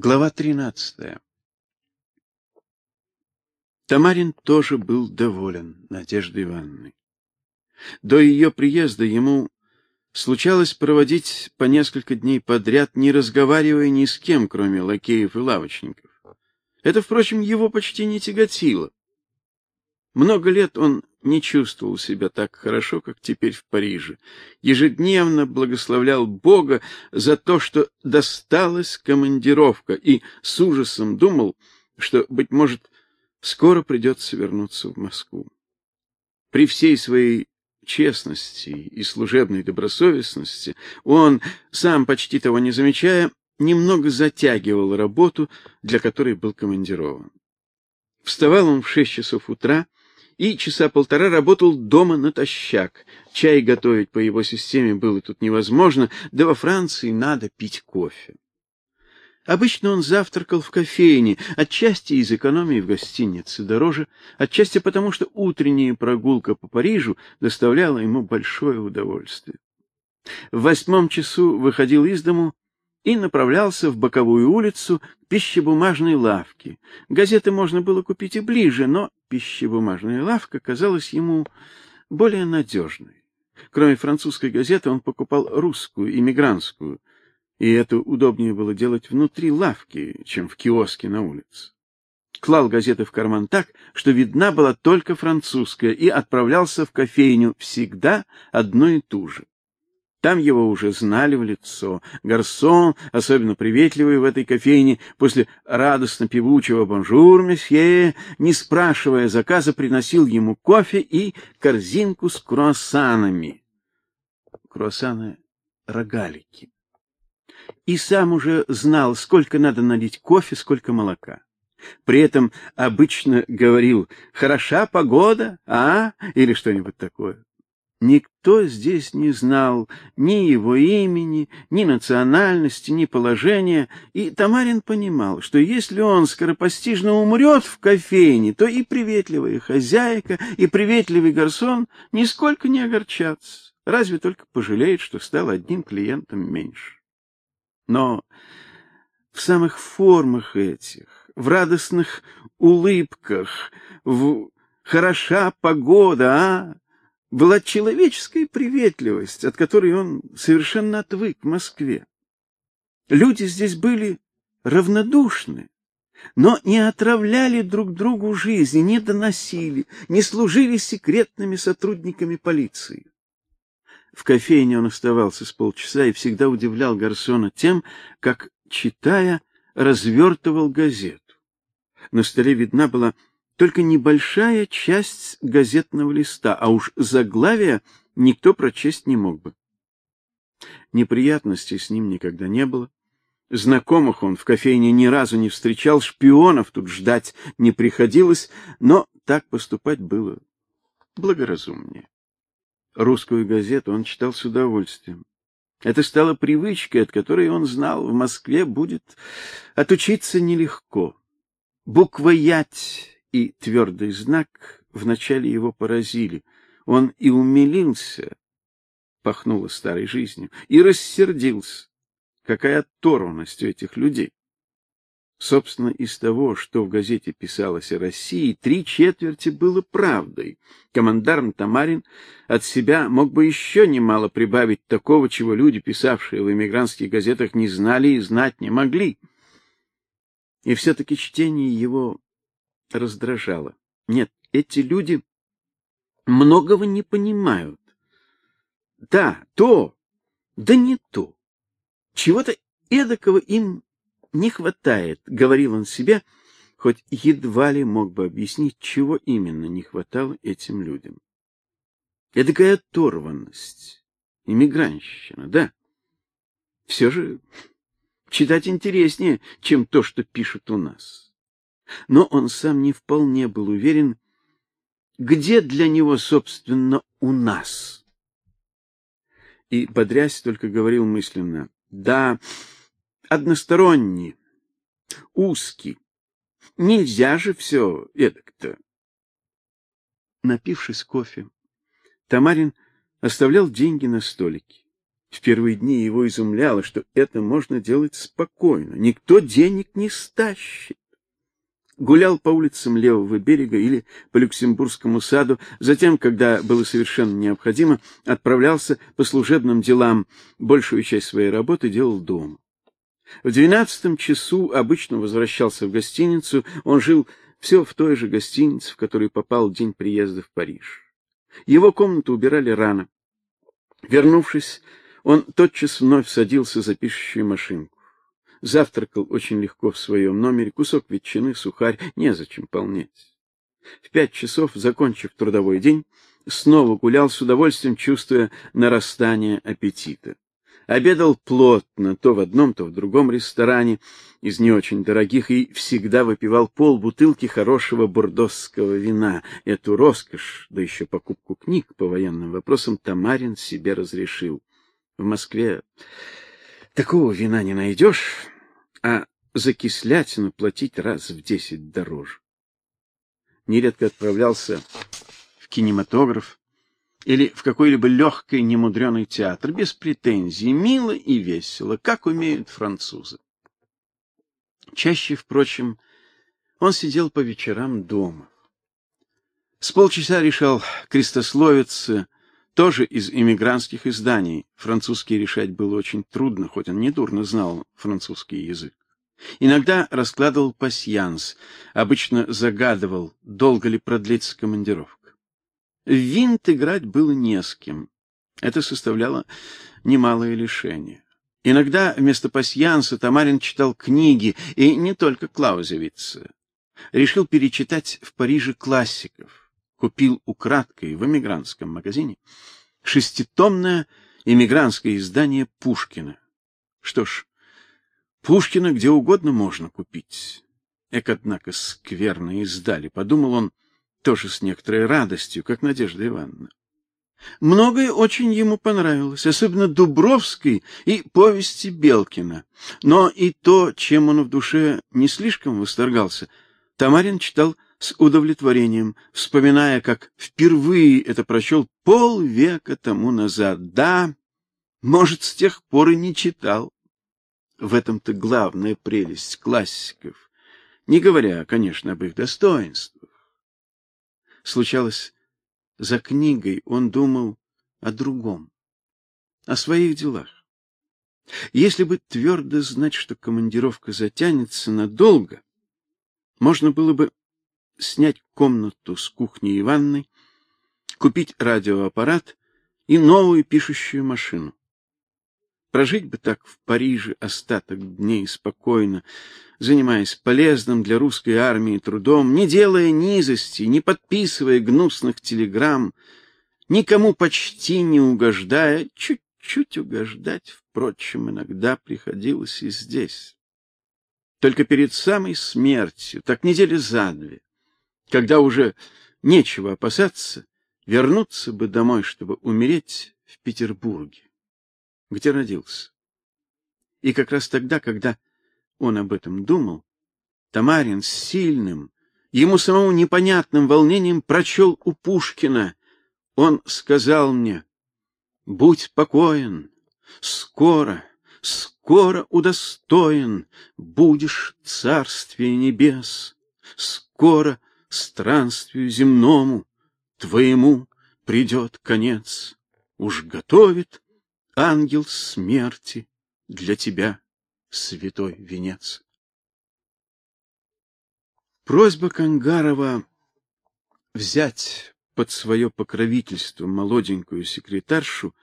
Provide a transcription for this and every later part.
Глава 13. Тамарин тоже был доволен Надеждой Ивановной. До ее приезда ему случалось проводить по несколько дней подряд, не разговаривая ни с кем, кроме лакеев и лавочников. Это, впрочем, его почти не тяготило. Много лет он не чувствовал себя так хорошо, как теперь в Париже. Ежедневно благословлял Бога за то, что досталась командировка, и с ужасом думал, что быть может, скоро придется вернуться в Москву. При всей своей честности и служебной добросовестности он, сам почти того не замечая, немного затягивал работу, для которой был командирован. Вставал он в шесть часов утра, и часа полтора работал дома натощак. Чай готовить по его системе было тут невозможно, да во Франции надо пить кофе. Обычно он завтракал в кофейне, отчасти из экономии в гостинице дороже, отчасти потому, что утренняя прогулка по Парижу доставляла ему большое удовольствие. В восьмом часу выходил из дому и направлялся в боковую улицу к пищебумажной лавке. Газеты можно было купить и ближе, но пищебумажная лавка казалась ему более надежной. Кроме французской газеты он покупал русскую, иммигрантскую, и это удобнее было делать внутри лавки, чем в киоске на улице. Клал газеты в карман так, что видна была только французская, и отправлялся в кофейню всегда одно и то же. Там его уже знали в лицо. Гарсон, особенно приветливый в этой кофейне, после радостно певучего «Bonjour, monsieur», не спрашивая заказа, приносил ему кофе и корзинку с круассанами. Круассаны — рогалики. И сам уже знал, сколько надо налить кофе, сколько молока. При этом обычно говорил «хороша погода, а?» или что-нибудь такое. Никто здесь не знал ни его имени, ни национальности, ни положения, и Тамарин понимал, что если он скоропостижно умрет в кофейне, то и приветливая хозяйка, и приветливый гарсон нисколько не огорчатся, разве только пожалеют, что стал одним клиентом меньше. Но в самых формах этих, в радостных улыбках, в «хороша погода», а была человеческая приветливость, от которой он совершенно отвык в Москве. Люди здесь были равнодушны, но не отравляли друг другу жизни, не доносили, не служили секретными сотрудниками полиции. В кофейне он оставался с полчаса и всегда удивлял Гарсона тем, как, читая, развертывал газету. На столе видна была только небольшая часть газетного листа, а уж заглавия никто прочесть не мог бы. Неприятностей с ним никогда не было. Знакомых он в кофейне ни разу не встречал, шпионов тут ждать не приходилось, но так поступать было благоразумнее. Русскую газету он читал с удовольствием. Это стало привычкой, от которой он знал, в Москве будет отучиться нелегко. Буква «ять» и твердый знак вначале его поразили. Он и умилился, пахнуло старой жизнью, и рассердился. Какая оторванность у этих людей! Собственно, из того, что в газете писалось о России, три четверти было правдой. Командарм Тамарин от себя мог бы еще немало прибавить такого, чего люди, писавшие в эмигрантских газетах, не знали и знать не могли. И все-таки чтение его раздражало. Нет, эти люди многого не понимают. Да, то, да не то. Чего-то эдакого им не хватает, говорил он себе, хоть едва ли мог бы объяснить, чего именно не хватало этим людям. Эдакая оторванность, иммигрантщина, да. Все же читать интереснее, чем то, что пишут у нас но он сам не вполне был уверен, где для него, собственно, у нас. И, бодрясь, только говорил мысленно, да, односторонний, узкий, нельзя же все эдак-то. Напившись кофе, Тамарин оставлял деньги на столике. В первые дни его изумляло, что это можно делать спокойно, никто денег не стащит. Гулял по улицам левого берега или по Люксембургскому саду, затем, когда было совершенно необходимо, отправлялся по служебным делам, большую часть своей работы делал дома. В двенадцатом часу обычно возвращался в гостиницу, он жил все в той же гостинице, в которую попал день приезда в Париж. Его комнату убирали рано. Вернувшись, он тотчас вновь садился за пишущую машинку. Завтракал очень легко в своем номере, кусок ветчины, сухарь, незачем полнеть. В пять часов, закончив трудовой день, снова гулял с удовольствием, чувствуя нарастание аппетита. Обедал плотно, то в одном, то в другом ресторане из не очень дорогих и всегда выпивал полбутылки хорошего бурдосского вина. Эту роскошь, да еще покупку книг по военным вопросам Тамарин себе разрешил. В Москве такого вина не найдешь, а за кислятину платить раз в десять дороже. Нередко отправлялся в кинематограф, или в какой-либо легкий немудреный театр, без претензий, мило и весело, как умеют французы. Чаще, впрочем, он сидел по вечерам дома. С полчаса решал крестословицы, тоже из эмигрантских изданий. Французский решать было очень трудно, хоть он недурно знал французский язык. Иногда раскладывал пасьянс, обычно загадывал, долго ли продлится командировка. В винт играть было не с кем. Это составляло немалое лишение. Иногда вместо пасьянса Тамарин читал книги, и не только Клаузевица. Решил перечитать в Париже классиков. Купил украдкой в эмигрантском магазине шеститомное эмигрантское издание Пушкина. Что ж, Пушкина где угодно можно купить. Эк, однако, скверно издали, подумал он, — тоже с некоторой радостью, как Надежда Ивановна. Многое очень ему понравилось, особенно Дубровский и повести Белкина. Но и то, чем он в душе не слишком восторгался, Тамарин читал с удовлетворением, вспоминая, как впервые это прочел полвека тому назад. Да, может, с тех пор и не читал. В этом-то главная прелесть классиков, не говоря, конечно, об их достоинствах. Случалось, за книгой он думал о другом, о своих делах. Если бы твердо знать, что командировка затянется надолго, можно было бы снять комнату с кухней и ванной, купить радиоаппарат и новую пишущую машину. Прожить бы так в Париже остаток дней спокойно, занимаясь полезным для русской армии трудом, не делая низости, не подписывая гнусных телеграмм, никому почти не угождая, чуть-чуть угождать, впрочем, иногда приходилось и здесь. Только перед самой смертью, так недели за две, когда уже нечего опасаться, вернуться бы домой, чтобы умереть в Петербурге, где родился. И как раз тогда, когда он об этом думал, Тамарин с сильным, ему самому непонятным волнением прочел у Пушкина. Он сказал мне: "Будь покоен, скоро, скоро удостоен будешь царствия небес, скоро странствию земному твоему придет конец. Уж готовит ангел смерти для тебя святой венец. Просьба Кангарова взять под свое покровительство молоденькую секретаршу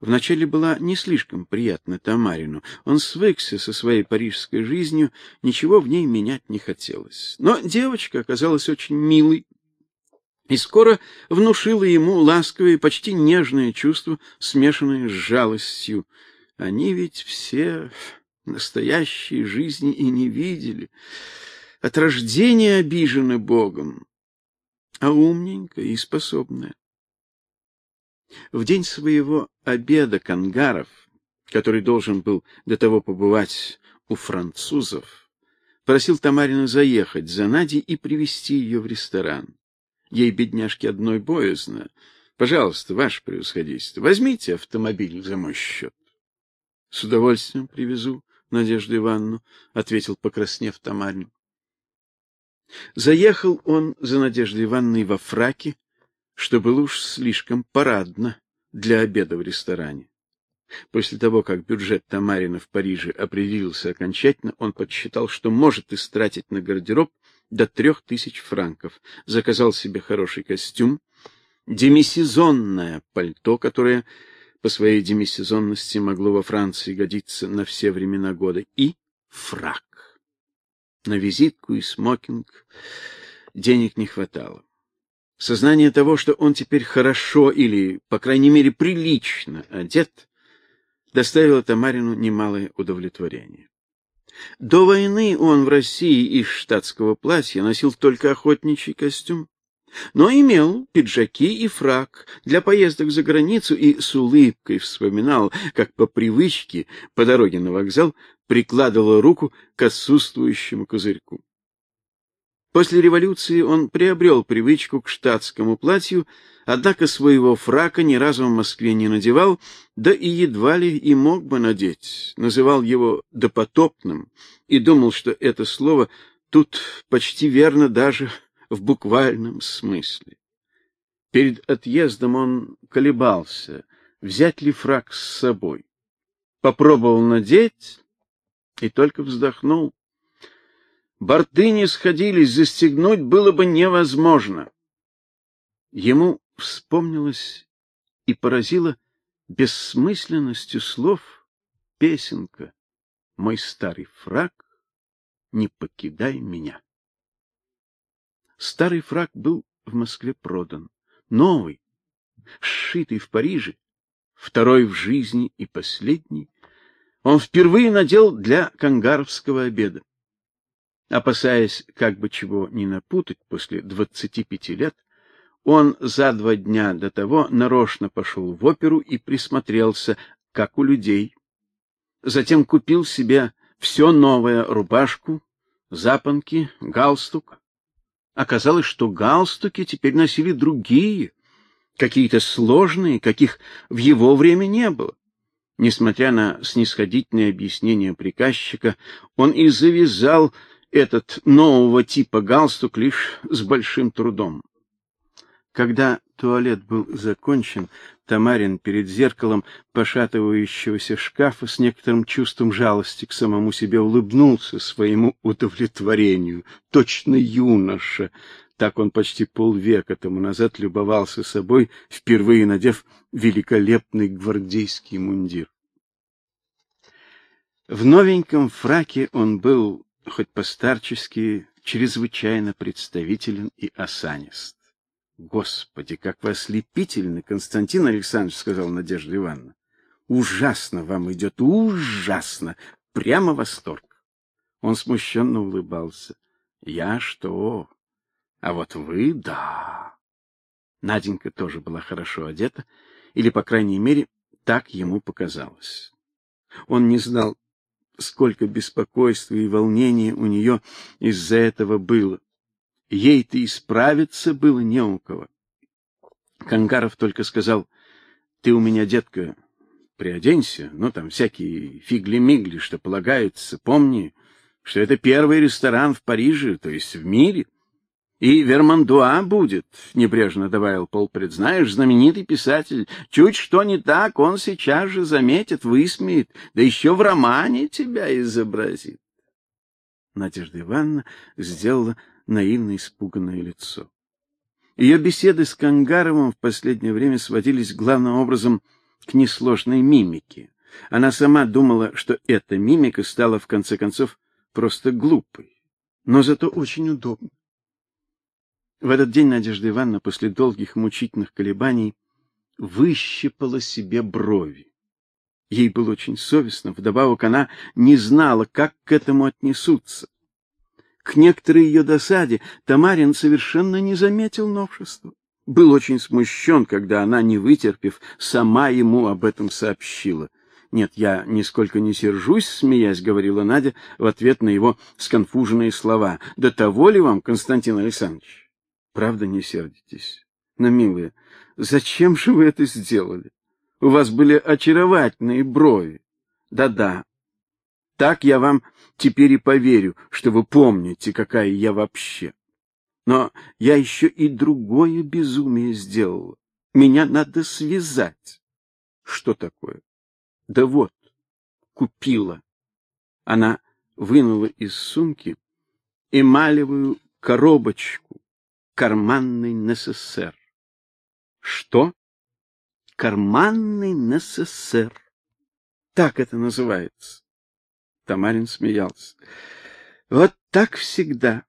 вначале была не слишком приятна Тамарину. Он свыкся со своей парижской жизнью, ничего в ней менять не хотелось. Но девочка оказалась очень милой и скоро внушила ему ласковые, почти нежные чувства, смешанные с жалостью. Они ведь все настоящей жизни и не видели, от рождения обижены Богом, а умненькая и способная. В день своего обеда Кангаров, который должен был до того побывать у французов, просил Тамарина заехать за Надей и привести ее в ресторан. Ей бедняжке одной боязно. Пожалуйста, ваше превосходительство, возьмите автомобиль за мой счет. С удовольствием привезу Надежду Ивановну, ответил покраснев Тамарин. Заехал он за Надеждой Ивановной во фраке, что было уж слишком парадно для обеда в ресторане. После того, как бюджет Тамарина в Париже определился окончательно, он подсчитал, что может истратить на гардероб до трех тысяч франков. Заказал себе хороший костюм, демисезонное пальто, которое по своей демисезонности могло во Франции годиться на все времена года, и фрак. На визитку и смокинг денег не хватало. Сознание того, что он теперь хорошо или, по крайней мере, прилично одет, доставило Тамарину немалое удовлетворение. До войны он в России из штатского платья носил только охотничий костюм, но имел пиджаки и фрак для поездок за границу и с улыбкой вспоминал, как по привычке по дороге на вокзал прикладывал руку к отсутствующему козырьку. После революции он приобрел привычку к штатскому платью, однако своего фрака ни разу в Москве не надевал, да и едва ли и мог бы надеть. Называл его допотопным и думал, что это слово тут почти верно даже в буквальном смысле. Перед отъездом он колебался, взять ли фрак с собой. Попробовал надеть и только вздохнул. Борты не сходились, застегнуть было бы невозможно. Ему вспомнилось и поразило бессмысленностью слов песенка «Мой старый фрак, не покидай меня». Старый фрак был в Москве продан, новый, сшитый в Париже, второй в жизни и последний, он впервые надел для кангаровского обеда. Опасаясь как бы чего не напутать после двадцати пяти лет, он за два дня до того нарочно пошел в оперу и присмотрелся, как у людей. Затем купил себе все новое: рубашку, запонки, галстук. Оказалось, что галстуки теперь носили другие, какие-то сложные, каких в его время не было. Несмотря на снисходительные объяснения приказчика, он и завязал этот нового типа галстук лишь с большим трудом. Когда туалет был закончен, Тамарин перед зеркалом пошатывающегося шкафа с некоторым чувством жалости к самому себе улыбнулся своему удовлетворению. Точно юноша. Так он почти полвека тому назад любовался собой, впервые надев великолепный гвардейский мундир. В новеньком фраке он был хоть постарчески, чрезвычайно представителен и осанист. Господи, как вы ослепительны, Константин Александрович, сказал Надежда Ивановна. Ужасно вам идет, ужасно, прямо восторг. Он смущенно улыбался. Я что? А вот вы, да. Наденька тоже была хорошо одета, или по крайней мере, так ему показалось. Он не знал, сколько беспокойства и волнения у нее из-за этого было. Ей-то исправиться было не у кого. Кангаров только сказал: "Ты у меня, детка, приоденься, ну там всякие фигли-мигли, что полагается, помни, что это первый ресторан в Париже, то есть в мире. И Вермандуа будет, небрежно добавил Полпред, знаешь, знаменитый писатель. Чуть что не так, он сейчас же заметит, высмеет, да еще в романе тебя изобразит. Надежда Ивановна сделала наивно испуганное лицо. Ее беседы с Кангаровым в последнее время сводились главным образом к несложной мимике. Она сама думала, что эта мимика стала в конце концов просто глупой, но зато очень удобной. В этот день Надежда Ивановна после долгих мучительных колебаний выщипала себе брови. Ей было очень совестно, вдобавок она не знала, как к этому отнесутся. К некоторой ее досаде Тамарин совершенно не заметил новшества. Был очень смущен, когда она, не вытерпев, сама ему об этом сообщила. Нет, я нисколько не сержусь, смеясь, говорила Надя в ответ на его сконфуженные слова. Да того ли вам, Константин Александрович? Правда не сердитесь? Но, милая, зачем же вы это сделали? У вас были очаровательные брови. Да-да. Так я вам теперь и поверю, что вы помните, какая я вообще. Но я еще и другое безумие сделала. Меня надо связать. Что такое? Да вот, купила. Она вынула из сумки эмалевую коробочку, карманный НССР. Что? Карманный НССР. Так это называется. Тамарин смеялся. Вот так всегда.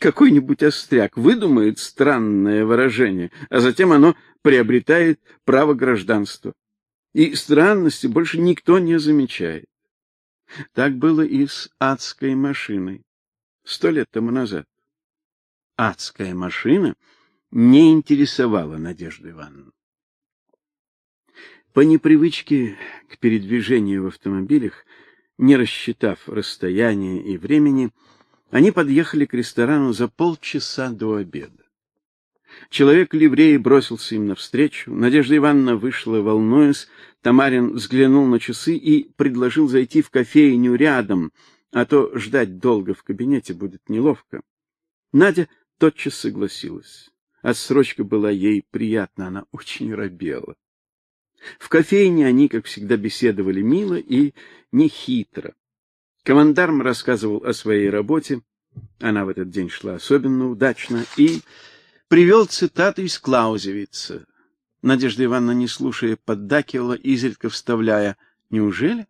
Какой-нибудь остряк выдумает странное выражение, а затем оно приобретает право гражданства. И странности больше никто не замечает. Так было и с адской машиной сто лет тому назад. Адская машина не интересовала Надежду Ивановну. По непривычке к передвижению в автомобилях не рассчитав расстояние и времени, они подъехали к ресторану за полчаса до обеда. Человек в ливрее бросился им навстречу. Надежда Ивановна вышла, волнуясь. Тамарин взглянул на часы и предложил зайти в кофейню рядом, а то ждать долго в кабинете будет неловко. Надя тотчас согласилась. Отсрочка была ей приятна, она очень робела. В кофейне они, как всегда, беседовали мило и нехитро. Командарм рассказывал о своей работе, она в этот день шла особенно удачно, и привел цитату из Клаузевица. Надежда Ивановна, не слушая, поддакивала, изредка вставляя «Неужели?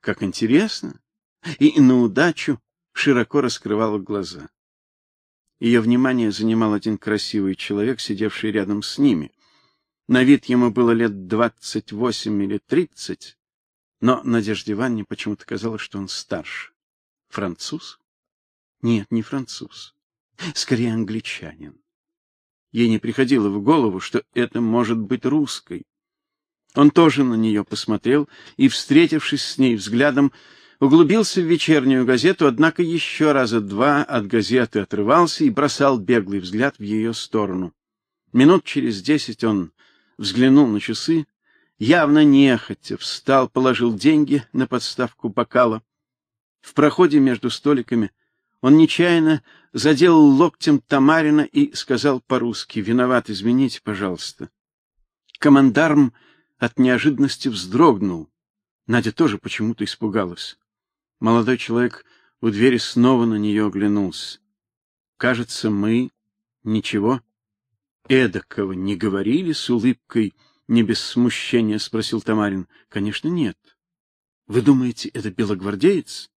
Как интересно!» и на удачу широко раскрывала глаза. Ее внимание занимал один красивый человек, сидевший рядом с ними. На вид ему было лет двадцать восемь или тридцать, но Надежде Ивановне почему-то казалось, что он старше. Француз? Нет, не француз. Скорее англичанин. Ей не приходило в голову, что это может быть русской. Он тоже на нее посмотрел и, встретившись с ней взглядом, углубился в вечернюю газету, однако еще раза два от газеты отрывался и бросал беглый взгляд в ее сторону. Минут через десять он взглянул на часы, явно нехотя встал, положил деньги на подставку бокала. В проходе между столиками он нечаянно задел локтем Тамарина и сказал по-русски: "Виноват, извините, пожалуйста". Командарм от неожиданности вздрогнул. Надя тоже почему-то испугалась. Молодой человек у двери снова на нее оглянулся. Кажется, мы ничего эдакого не говорили с улыбкой не без смущения спросил Тамарин. Конечно, нет. Вы думаете, это белогвардеец?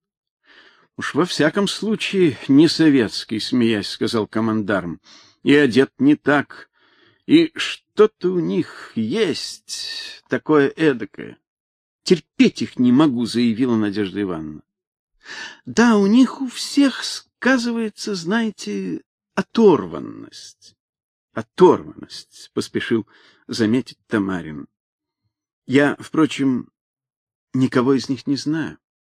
Уж во всяком случае не советский, смеясь, сказал командарм. И одет не так, и что-то у них есть такое эдакое. Терпеть их не могу, заявила Надежда Ивановна. Да, у них у всех сказывается, знаете, оторванность. Оторванность, поспешил заметить Тамарин. Я, впрочем, никого из них не знаю.